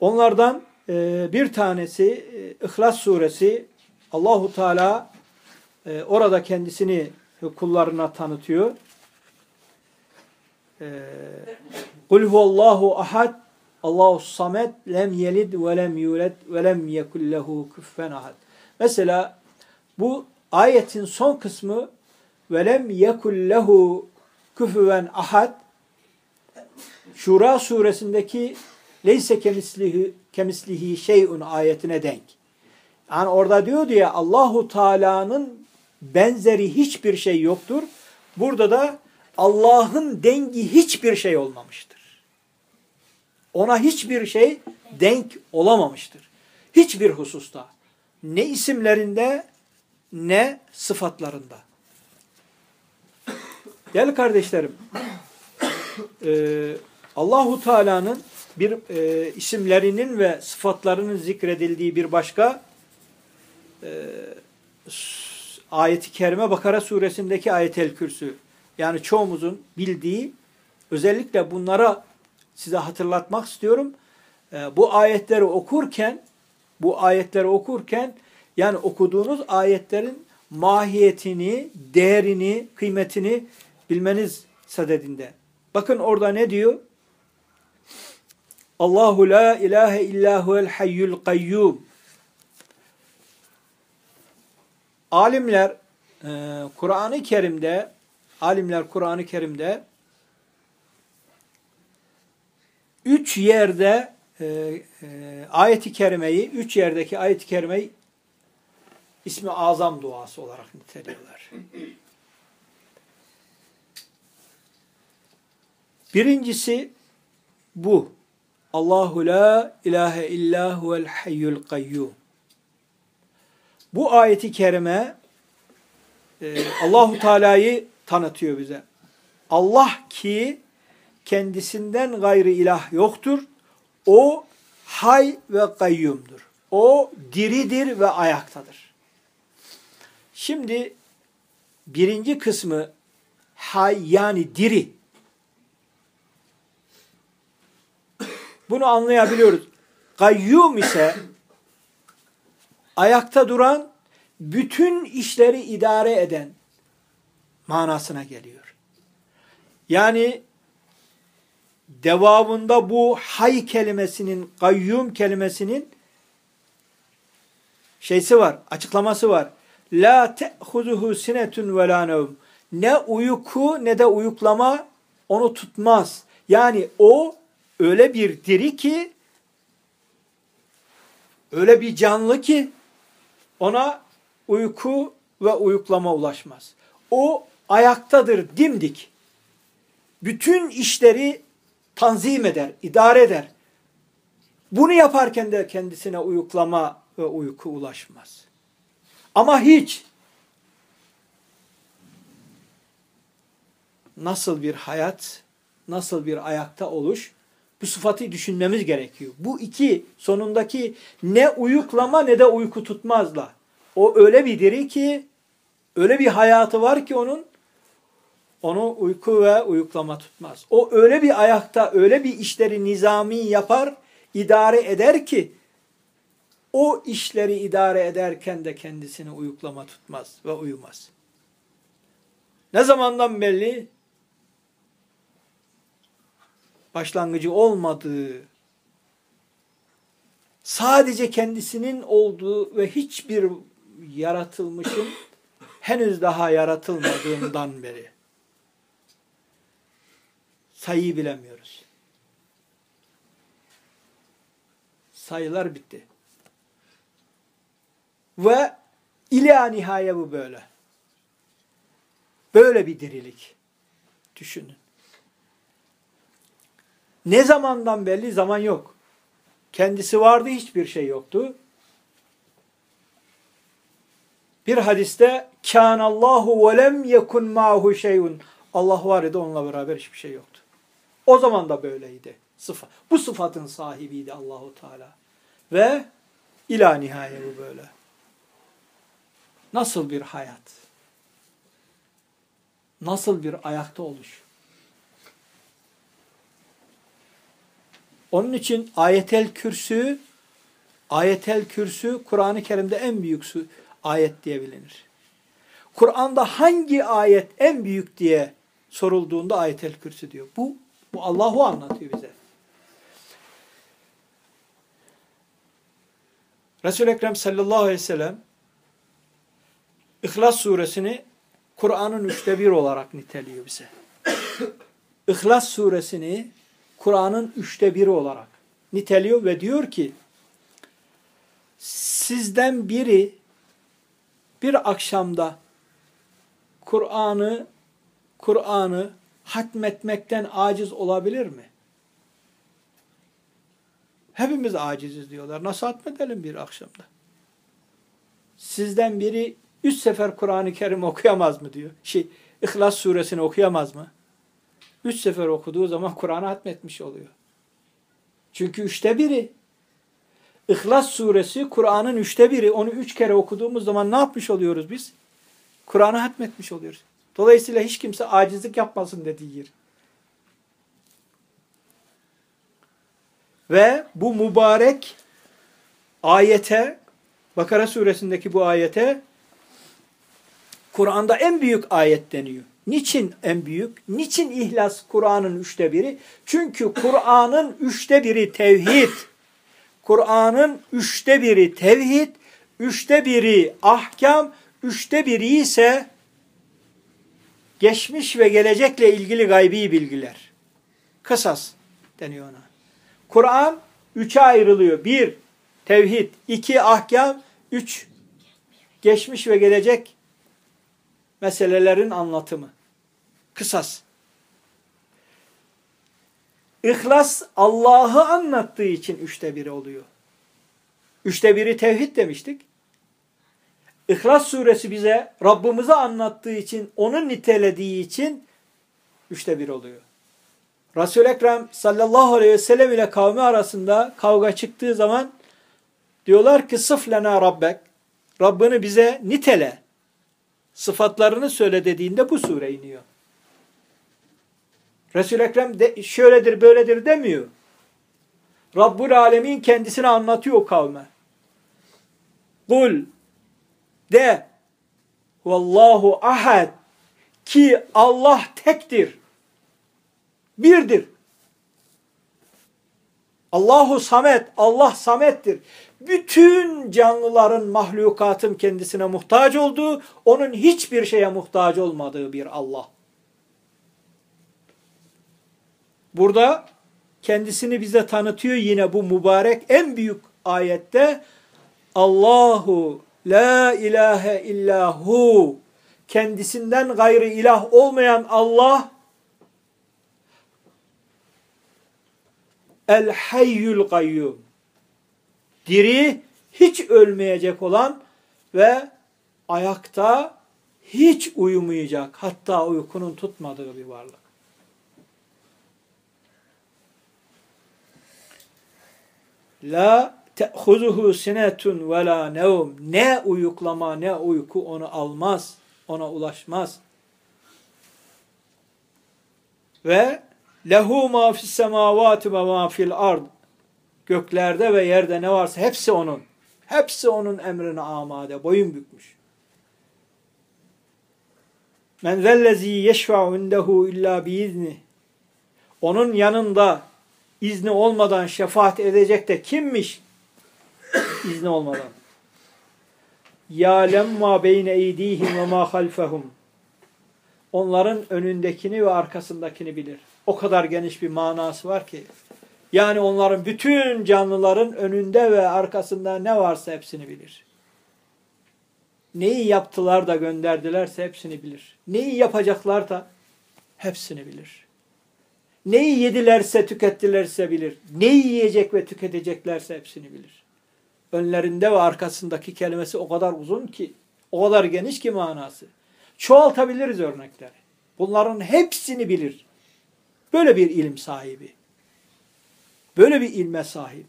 Onlardan e, bir tanesi e, İhlas suresi Allahu Teala e, orada kendisini kullarına tanıtıyor. E, Kul huvallahu ahad Allahu samet lem yelid ve lem yulad ve lem yekul lehu kuffen ahad. Mesela bu ayetin son kısmı ve lem yekul lehu kufuven ahad Şura suresindeki leyse kemislihi, kemislihi şeyun ayetine denk. Yani orada diyor diye Allahu Teala'nın benzeri hiçbir şey yoktur. Burada da Allah'ın dengi hiçbir şey olmamıştır. Ona hiçbir şey denk olamamıştır. Hiçbir hususta. Ne isimlerinde ne sıfatlarında. Değerli kardeşlerim, e, Allahu Teala'nın bir e, isimlerinin ve sıfatlarının zikredildiği bir başka e, ayeti kerime Bakara suresindeki ayetel kürsü. Yani çoğumuzun bildiği özellikle bunlara size hatırlatmak istiyorum. E, bu ayetleri okurken bu ayetleri okurken yani okuduğunuz ayetlerin mahiyetini, değerini, kıymetini bilmeniz sadedinde. Bakın orada ne diyor? Allahu la ilahe illa huvel hayyul kayyum. Alimler e, Kur'an-ı Kerim'de alimler Kur'an-ı Kerim'de üç yerde e, e, ayeti kerimeyi, üç yerdeki ayeti kerimeyi ismi azam duası olarak niteliyorlar. Birincisi bu. Allahu la ilahe illa huvel hayyul kayyum. Bu ayeti kerime e, Allahu Teala'yı tanıtıyor bize. Allah ki kendisinden gayrı ilah yoktur. O hay ve kayyumdur. O diridir ve ayaktadır. Şimdi birinci kısmı hay yani diri. Bunu anlayabiliyoruz. Kayyum ise ayakta duran, bütün işleri idare eden manasına geliyor. Yani devamında bu hay kelimesinin, kayyum kelimesinin şeysi var, açıklaması var. La te'huzuhu sinetun ve. Ne uyku ne de uyuklama onu tutmaz. Yani o öyle bir diri ki öyle bir canlı ki ona uyku ve uyuklama ulaşmaz. O ayaktadır dimdik. Bütün işleri tanzim eder, idare eder. Bunu yaparken de kendisine uyuklama ve uyku ulaşmaz. Ama hiç nasıl bir hayat, nasıl bir ayakta oluş bu sıfatı düşünmemiz gerekiyor. Bu iki sonundaki ne uyuklama ne de uyku tutmazla. O öyle bir diri ki, öyle bir hayatı var ki onun, onu uyku ve uyuklama tutmaz. O öyle bir ayakta, öyle bir işleri nizami yapar, idare eder ki, o işleri idare ederken de kendisini uyuklama tutmaz ve uyumaz. Ne zamandan belli? Başlangıcı olmadığı, sadece kendisinin olduğu ve hiçbir yaratılmışın henüz daha yaratılmadığından beri sayıyı bilemiyoruz. Sayılar bitti. Ve ila nihaye bu böyle. Böyle bir dirilik. Düşünün. Ne zamandan belli? Zaman yok. Kendisi vardı, hiçbir şey yoktu. Bir hadiste Allahu ve lem yekun ma'hu şeyun. Allah var idi, onunla beraber hiçbir şey yoktu. O zaman da böyleydi. Sıfat. Bu sıfatın sahibiydi Allahu Teala. Ve ila nihaye bu böyle. Nasıl bir hayat? Nasıl bir ayakta oluş? Onun için ayetel kürsü ayetel kürsü Kur'an-ı Kerim'de en büyük ayet diye bilinir. Kur'an'da hangi ayet en büyük diye sorulduğunda ayetel kürsü diyor. Bu, bu Allah'u anlatıyor bize. Resul-i Ekrem sallallahu aleyhi ve sellem İhlas suresini Kur'an'ın üçte bir olarak niteliyor bize. İhlas suresini Kur'an'ın üçte biri olarak niteliyor ve diyor ki sizden biri bir akşamda Kur'an'ı Kur'an'ı hatmetmekten aciz olabilir mi? Hepimiz aciziz diyorlar. Nasıl hatmedelim bir akşamda? Sizden biri üç sefer Kur'an-ı Kerim okuyamaz mı diyor. Şey, İhlas suresini okuyamaz mı? Üç sefer okuduğu zaman Kur'an'ı hatmetmiş oluyor. Çünkü üçte biri. İhlas suresi Kur'an'ın üçte biri. Onu üç kere okuduğumuz zaman ne yapmış oluyoruz biz? Kur'an'ı hatmetmiş oluyoruz. Dolayısıyla hiç kimse acizlik yapmasın dediği yer. Ve bu mübarek ayete, Bakara suresindeki bu ayete Kur'an'da en büyük ayet deniyor. Niçin en büyük? Niçin ihlas Kur'an'ın üçte biri? Çünkü Kur'an'ın üçte biri tevhid. Kur'an'ın üçte biri tevhid, üçte biri ahkam, üçte biri ise geçmiş ve gelecekle ilgili gaybi bilgiler. Kısas deniyor ona. Kur'an üçe ayrılıyor. Bir, tevhid. iki ahkam. Üç, geçmiş ve gelecek meselelerin anlatımı. Kısas. İhlas Allah'ı anlattığı için üçte biri oluyor. Üçte biri tevhid demiştik. İhlas suresi bize Rabbimizi anlattığı için, onu nitelediği için üçte bir oluyor. Resul-i Ekrem sallallahu aleyhi ve sellem ile kavmi arasında kavga çıktığı zaman diyorlar ki sıf lena rabbek. Rabbini bize nitele. Sıfatlarını söyle dediğinde bu sure iniyor. Resul-i Ekrem de, şöyledir böyledir demiyor. Rabbul Alemin kendisini anlatıyor kavme. Kul de Vallahu ahad ki Allah tektir. Birdir. Allahu samet, Allah samettir. Bütün canlıların, mahlukatın kendisine muhtaç olduğu, onun hiçbir şeye muhtaç olmadığı bir Allah. Burada kendisini bize tanıtıyor yine bu mübarek en büyük ayette Allahu la ilahe illahu kendisinden gayrı ilah olmayan Allah el hayyul gayyum diri hiç ölmeyecek olan ve ayakta hiç uyumayacak hatta uykunun tutmadığı bir varlık. La te'huzuhu sinetun ve la nevm. Ne uyuklama ne uyku onu almaz, ona ulaşmaz. Ve lehu ma fis semavati ve ma fil ard. Göklerde ve yerde ne varsa hepsi onun. Hepsi onun emrine amade, boyun bükmüş. Men zellezi yeşfa'u indehu illa biizni. Onun yanında izni olmadan şefaat edecek de kimmiş? İzni olmadan. Ya lemma beyne eydihim ve ma halfehum. Onların önündekini ve arkasındakini bilir. O kadar geniş bir manası var ki. Yani onların bütün canlıların önünde ve arkasında ne varsa hepsini bilir. Neyi yaptılar da gönderdilerse hepsini bilir. Neyi yapacaklar da hepsini bilir. Neyi yedilerse tükettilerse bilir. Neyi yiyecek ve tüketeceklerse hepsini bilir Önlerinde ve arkasındaki kelimesi o kadar uzun ki, o kadar geniş ki manası. Çoğaltabiliriz örnekleri. Bunların hepsini bilir. Böyle bir ilim sahibi. Böyle bir ilme sahip.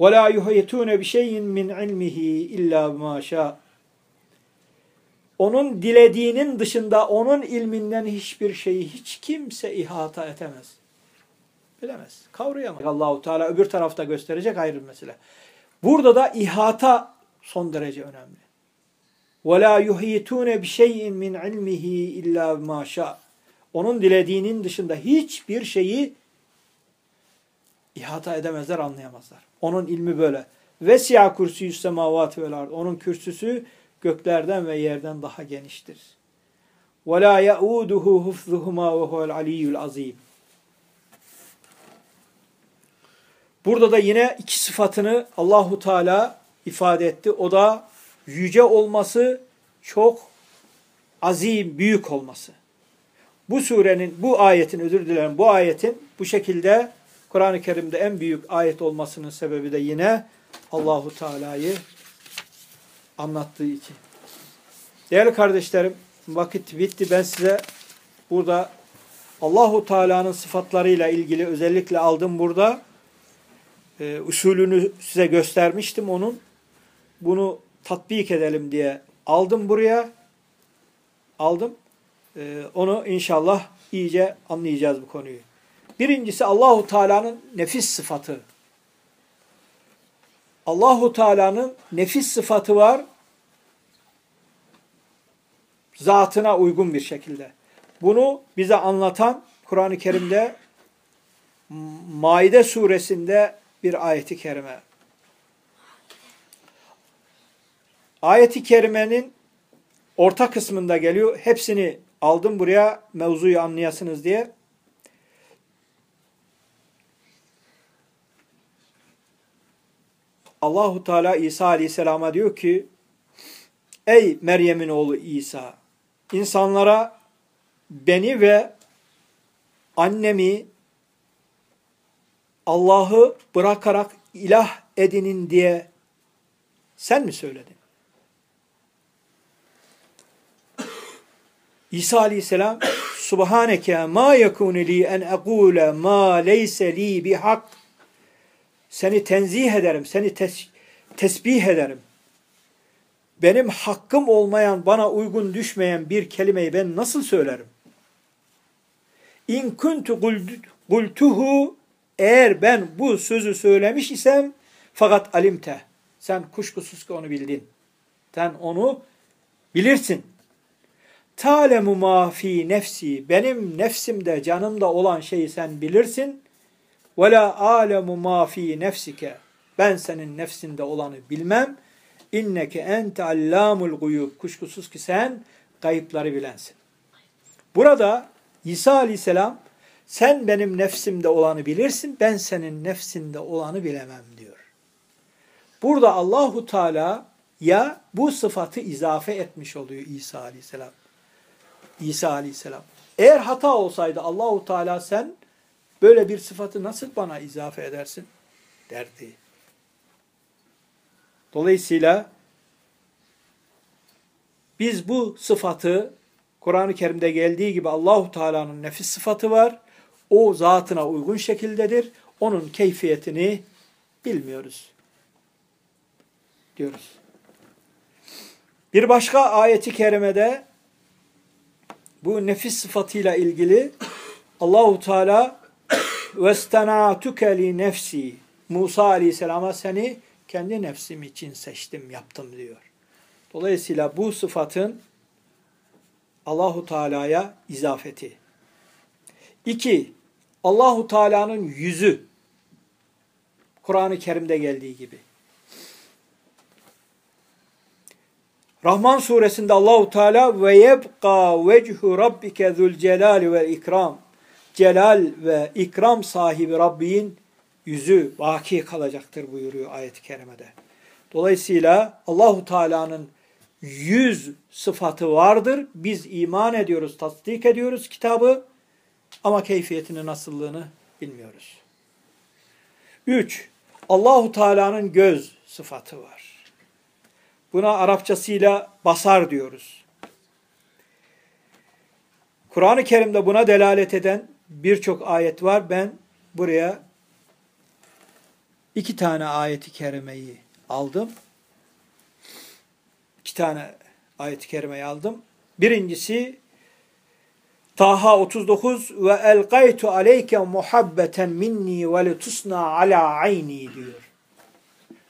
وَلَا يُحَيْتُونَ بِشَيْءٍ مِنْ عِلْمِهِ اِلَّا مَا شَاء Onun dilediğinin dışında onun ilminden hiçbir şeyi hiç kimse ihata etemez. Bilemez. Kavrayamaz. Allahu Teala öbür tarafta gösterecek ayrı mesele. Burada da ihata son derece önemli. وَلَا يُحِيتُونَ بِشَيْءٍ مِنْ عِلْمِهِ اِلَّا مَا شَاء Onun dilediğinin dışında hiçbir şeyi ihata edemezler, anlayamazlar. Onun ilmi böyle. Ve siyah kürsüyü semavati vel ard. Onun kürsüsü göklerden ve yerden daha geniştir. Ve la yauduhu hufzuhuma ve huvel Burada da yine iki sıfatını Allahu Teala ifade etti. O da yüce olması, çok azim, büyük olması. Bu surenin, bu ayetin, özür dilerim, bu ayetin bu şekilde Kur'an-ı Kerim'de en büyük ayet olmasının sebebi de yine Allahu Teala'yı anlattığı için. Değerli kardeşlerim, vakit bitti. Ben size burada Allahu Teala'nın sıfatlarıyla ilgili özellikle aldım burada. E, usulünü size göstermiştim onun. Bunu tatbik edelim diye aldım buraya. Aldım. E, onu inşallah iyice anlayacağız bu konuyu. Birincisi Allahu Teala'nın nefis sıfatı. Allahu Teala'nın nefis sıfatı var. Zatına uygun bir şekilde. Bunu bize anlatan Kur'an-ı Kerim'de Maide suresinde bir ayeti kerime. Ayeti kerimenin orta kısmında geliyor. Hepsini aldım buraya mevzuyu anlayasınız diye. Allahu Teala İsa Aleyhisselam'a diyor ki Ey Meryem'in oğlu İsa insanlara beni ve annemi Allah'ı bırakarak ilah edinin diye sen mi söyledin? İsa Aleyhisselam Subhaneke ma yekunu li en ekule ma leyse li bihak seni tenzih ederim, seni tes tesbih ederim. Benim hakkım olmayan, bana uygun düşmeyen bir kelimeyi ben nasıl söylerim? İn kuntu gultuhu eğer ben bu sözü söylemiş isem fakat alimte. Sen kuşkusuz ki onu bildin. Sen onu bilirsin. Talemu ma fi nefsi. Benim nefsimde, canımda olan şeyi sen bilirsin. Ve la alemu ma fi nefsike. Ben senin nefsinde olanı bilmem. İnneke ente allamul guyub. Kuşkusuz ki sen kayıpları bilensin. Burada İsa aleyhisselam sen benim nefsimde olanı bilirsin, ben senin nefsinde olanı bilemem diyor. Burada Allahu Teala ya bu sıfatı izafe etmiş oluyor İsa aleyhisselam. İsa aleyhisselam. Eğer hata olsaydı Allahu Teala sen Böyle bir sıfatı nasıl bana izafe edersin? derdi. Dolayısıyla biz bu sıfatı Kur'an-ı Kerim'de geldiği gibi Allahu Teala'nın nefis sıfatı var. O zatına uygun şekildedir. Onun keyfiyetini bilmiyoruz diyoruz. Bir başka ayeti kerimede bu nefis sıfatıyla ilgili Allahu Teala vestenatuke li nefsi Musa Aleyhisselam'a seni kendi nefsim için seçtim, yaptım diyor. Dolayısıyla bu sıfatın Allahu Teala'ya izafeti. İki, Allahu Teala'nın yüzü. Kur'an-ı Kerim'de geldiği gibi. Rahman suresinde Allahu Teala ve yebqa vechu rabbike zul celali ve ikram. Celal ve ikram sahibi Rabbin yüzü vaki kalacaktır buyuruyor ayet-i kerimede. Dolayısıyla Allahu Teala'nın yüz sıfatı vardır. Biz iman ediyoruz, tasdik ediyoruz kitabı ama keyfiyetini, nasıllığını bilmiyoruz. Üç, Allahu Teala'nın göz sıfatı var. Buna Arapçasıyla basar diyoruz. Kur'an-ı Kerim'de buna delalet eden birçok ayet var. Ben buraya iki tane ayeti kerimeyi aldım. İki tane ayeti kerimeyi aldım. Birincisi Taha 39 ve elgaytu aleyke muhabbeten minni ve letusna ala ayni diyor.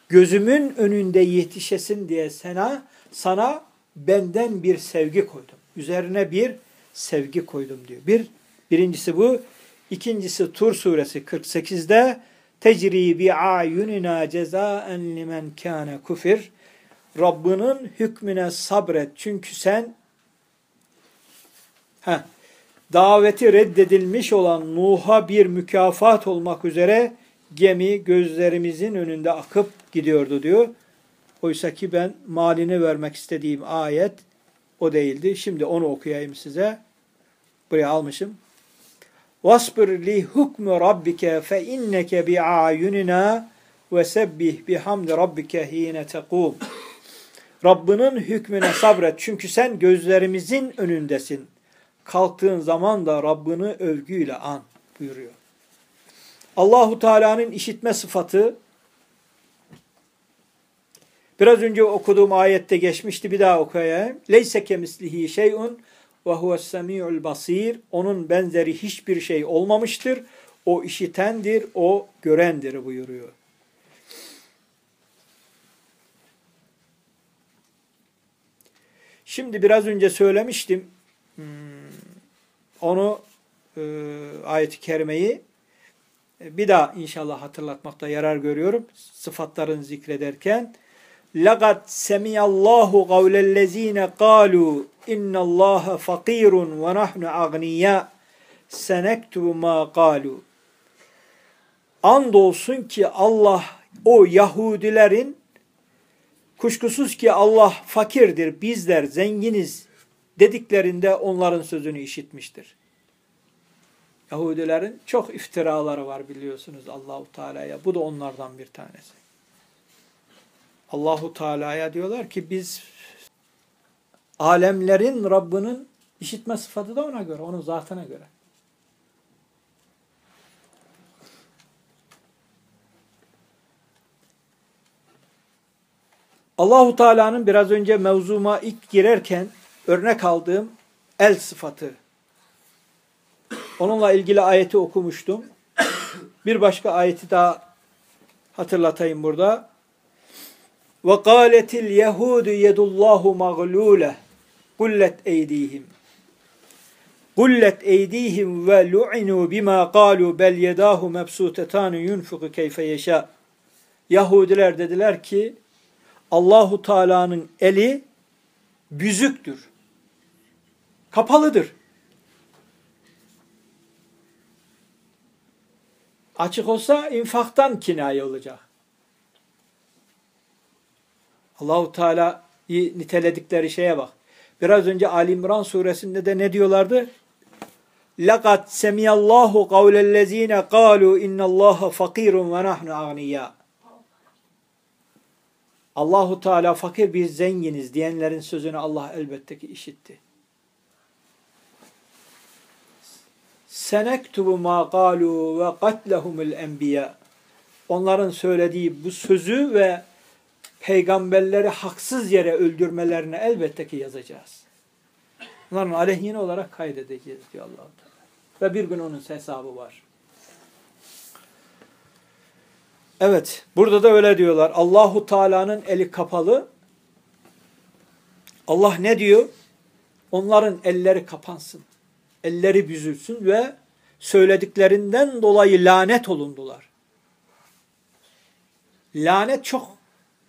Gözümün önünde yetişesin diye sana sana benden bir sevgi koydum. Üzerine bir sevgi koydum diyor. Bir birincisi bu. İkincisi Tur suresi 48'de tecri bi ayunina cezaen limen kana kufir. Rabbinin hükmüne sabret çünkü sen heh, daveti reddedilmiş olan Nuh'a bir mükafat olmak üzere gemi gözlerimizin önünde akıp gidiyordu diyor. Oysa ki ben malini vermek istediğim ayet o değildi. Şimdi onu okuyayım size. Buraya almışım. Vasbir li hukmu rabbike fe inneke bi ayunina ve sebbih bihamdi rabbike hine tekum. Rabbinin hükmüne sabret çünkü sen gözlerimizin önündesin. Kalktığın zaman da Rabbini övgüyle an buyuruyor. Allahu Teala'nın işitme sıfatı biraz önce okuduğum ayette geçmişti bir daha okuyayım. Leyse kemislihi şeyun ve huves semiul basir. Onun benzeri hiçbir şey olmamıştır. O işitendir, o görendir buyuruyor. Şimdi biraz önce söylemiştim Hmm, onu e, ayet-i kerimeyi bir daha inşallah hatırlatmakta yarar görüyorum. Sıfatların zikrederken. لَقَدْ سَمِيَ اللّٰهُ قَوْلَ الَّذ۪ينَ قَالُوا اِنَّ اللّٰهَ فَق۪يرٌ وَنَحْنُ اَغْنِيَا سَنَكْتُبُ مَا قَالُوا Andolsun ki Allah o Yahudilerin kuşkusuz ki Allah fakirdir, bizler zenginiz dediklerinde onların sözünü işitmiştir. Yahudilerin çok iftiraları var biliyorsunuz Allahu Teala'ya. Bu da onlardan bir tanesi. Allahu Teala'ya diyorlar ki biz alemlerin Rabbinin işitme sıfatı da ona göre, onun zatına göre. Allahu Teala'nın biraz önce mevzuma ilk girerken örnek aldığım el sıfatı Onunla ilgili ayeti okumuştum. Bir başka ayeti daha hatırlatayım burada. Ve kâletil yehudu yedullahu mağlûle kullet eydihim. Kullet eydihim ve lu'inu bima qalu bel yedahu mebsutetanu yunfiku keyfe yeşâ. Yahudiler dediler ki Allahu Teala'nın eli büzüktür Kapalıdır. Açık olsa infaktan kinaye olacak. Allahu Teala'yı niteledikleri şeye bak. Biraz önce Ali İmran suresinde de ne diyorlardı? لَقَدْ سَمِيَ اللّٰهُ قَوْلَ الَّذ۪ينَ قَالُوا اِنَّ اللّٰهَ فَقِيرٌ وَنَحْنُ اَغْنِيَا Allahu Teala fakir biz zenginiz diyenlerin sözünü Allah elbette ki işitti. Senektubu ma qalu ve qatlehumul enbiya. onların söylediği bu sözü ve peygamberleri haksız yere öldürmelerini elbette ki yazacağız. Bunların aleyhine olarak kaydedeceğiz diyor allah Teala. Ve bir gün onun hesabı var. Evet, burada da öyle diyorlar. Allahu Teala'nın eli kapalı. Allah ne diyor? Onların elleri kapansın. Elleri büzülsün ve söylediklerinden dolayı lanet olundular. Lanet çok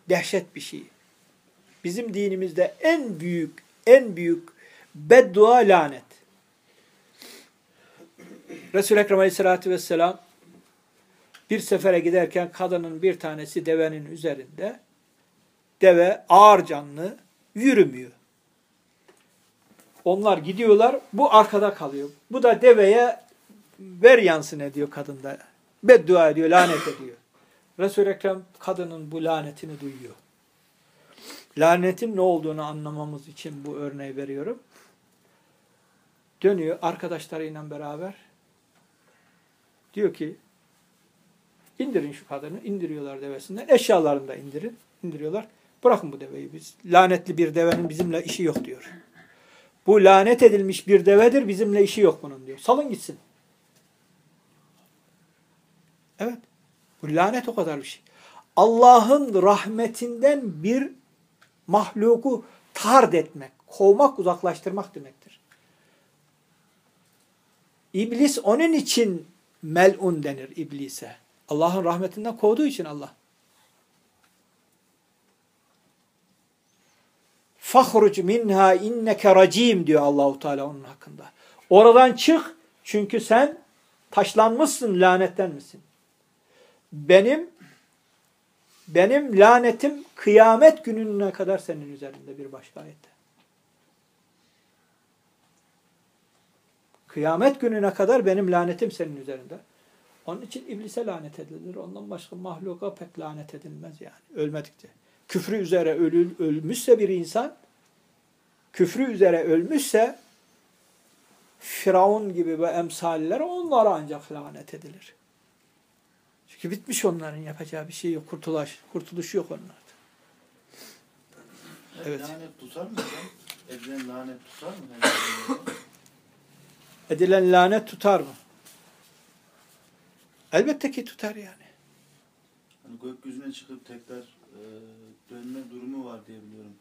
dehşet bir şey. Bizim dinimizde en büyük, en büyük beddua lanet. Resul-i Ekrem Aleyhisselatü Vesselam bir sefere giderken kadının bir tanesi devenin üzerinde. Deve ağır canlı yürümüyor. Onlar gidiyorlar, bu arkada kalıyor. Bu da deveye ver yansın ediyor kadında. Beddua ediyor, lanet ediyor. Resul-i Ekrem kadının bu lanetini duyuyor. Lanetin ne olduğunu anlamamız için bu örneği veriyorum. Dönüyor arkadaşlarıyla beraber. Diyor ki indirin şu kadını. indiriyorlar devesinden. Eşyalarını da indirin. indiriyorlar. Bırakın bu deveyi biz. Lanetli bir devenin bizimle işi yok diyor. Bu lanet edilmiş bir devedir. Bizimle işi yok bunun diyor. Salın gitsin. Evet. Bu lanet o kadar bir şey. Allah'ın rahmetinden bir mahluku tard etmek, kovmak, uzaklaştırmak demektir. İblis onun için melun denir iblise. Allah'ın rahmetinden kovduğu için Allah. Fahruc minha inneke racim diyor Allahu Teala onun hakkında. Oradan çık çünkü sen taşlanmışsın, lanetten misin? Benim benim lanetim kıyamet gününe kadar senin üzerinde bir başka ayette. Kıyamet gününe kadar benim lanetim senin üzerinde. Onun için iblise lanet edilir. Ondan başka mahluka pek lanet edilmez yani. Ölmedikçe. Küfrü üzere ölül, ölmüşse bir insan, küfrü üzere ölmüşse, Firavun gibi ve emsaller onlara ancak lanet edilir. Çünkü bitmiş onların yapacağı bir şey yok. Kurtuluş, kurtuluş yok onlarda. Evet. Lanet tutar mı? Edilen lanet tutar mı? Edilen lanet tutar mı? Elbette ki tutar yani. Hani gökyüzüne çıkıp tekrar e, dönme durumu var diye biliyorum.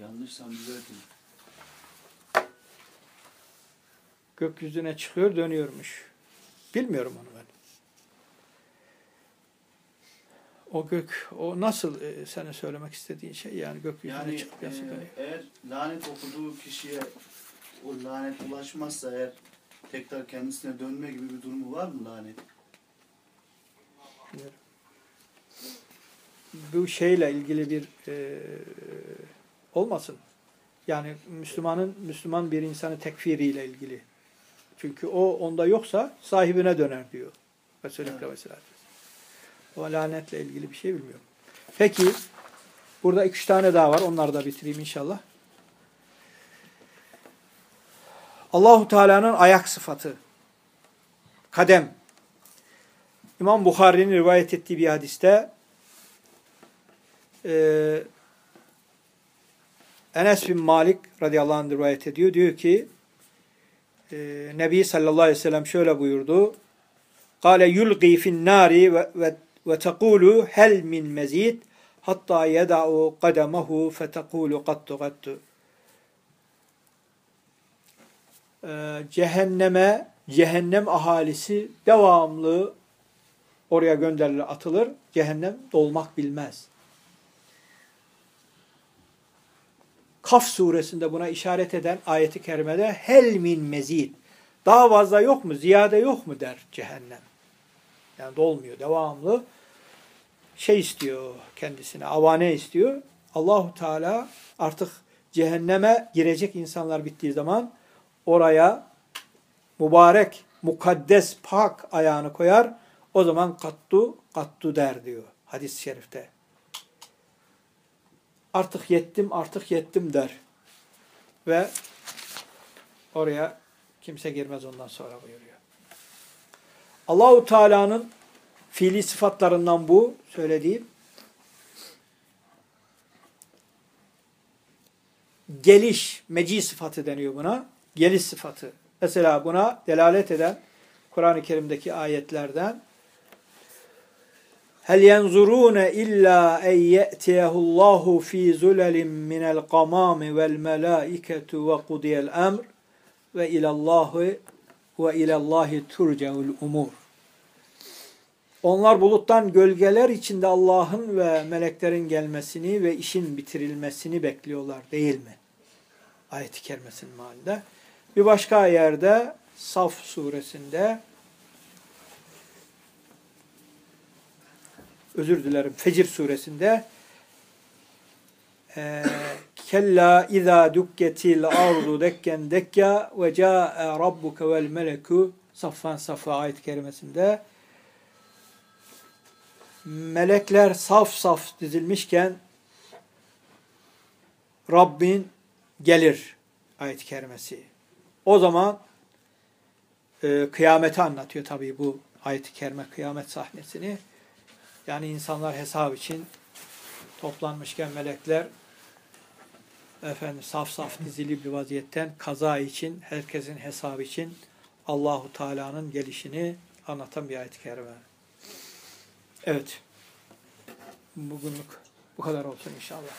Yanlışsam düzeltin. Gökyüzüne çıkıyor dönüyormuş. Bilmiyorum onu ben. O gök, o nasıl e, senin söylemek istediğin şey yani gökyüzüne yani, çıkıp e, dönüyor. Eğer lanet okuduğu kişiye o lanet ulaşmazsa eğer tekrar kendisine dönme gibi bir durumu var mı lanet? Bilmiyorum. Bu şeyle ilgili bir e, olmasın. Yani Müslümanın Müslüman bir insanı tekfiriyle ilgili. Çünkü o onda yoksa sahibine döner diyor. Resulü Ekrem. O lanetle ilgili bir şey bilmiyorum. Peki burada iki üç tane daha var. Onları da bitireyim inşallah. Allahu Teala'nın ayak sıfatı. Kadem. İmam Bukhari'nin rivayet ettiği bir hadiste e, Enes bin Malik radıyallahu anh rivayet ediyor. Diyor ki e, Nebi sallallahu aleyhi ve sellem şöyle buyurdu. Kale yulgi fin nari ve, ve, ve tekulu hel min mezid hatta yeda'u kademahu fetekulu kattu kattu. Ee, cehenneme, cehennem ahalisi devamlı oraya gönderilir, atılır. Cehennem dolmak bilmez. Kaf suresinde buna işaret eden ayeti kerimede hel min mezid. Daha fazla yok mu, ziyade yok mu der cehennem. Yani dolmuyor, devamlı şey istiyor kendisine, avane istiyor. Allahu Teala artık cehenneme girecek insanlar bittiği zaman oraya mübarek, mukaddes, pak ayağını koyar. O zaman kattu, kattu der diyor hadis-i şerifte. Artık yettim, artık yettim der. Ve oraya kimse girmez ondan sonra buyuruyor. Allahu Teala'nın Fiili sıfatlarından bu söylediğim. Geliş, meci sıfatı deniyor buna. Geliş sıfatı. Mesela buna delalet eden Kur'an-ı Kerim'deki ayetlerden Hel yenzurune illa en ye'tiyehullahu fi zulalin minel gamami vel melaiketu ve kudiyel emr ve ilallahi ve ilallahi turcaul umur. Onlar buluttan gölgeler içinde Allah'ın ve meleklerin gelmesini ve işin bitirilmesini bekliyorlar değil mi? Ayet-i kerimesinin malinde. Bir başka yerde Saf suresinde özür dilerim Fecir suresinde Kella izâ dukketil ardu dekken dekka ve câe rabbuke vel meleku saffan safa ayet kerimesinde melekler saf saf dizilmişken Rabbin gelir ayet-i kerimesi. O zaman e, kıyameti anlatıyor tabii bu ayet-i kerime kıyamet sahnesini. Yani insanlar hesap için toplanmışken melekler efendim saf saf dizili bir vaziyetten kaza için, herkesin hesabı için Allahu Teala'nın gelişini anlatan bir ayet-i kerime. Evet. Bugünlük bu kadar olsun inşallah.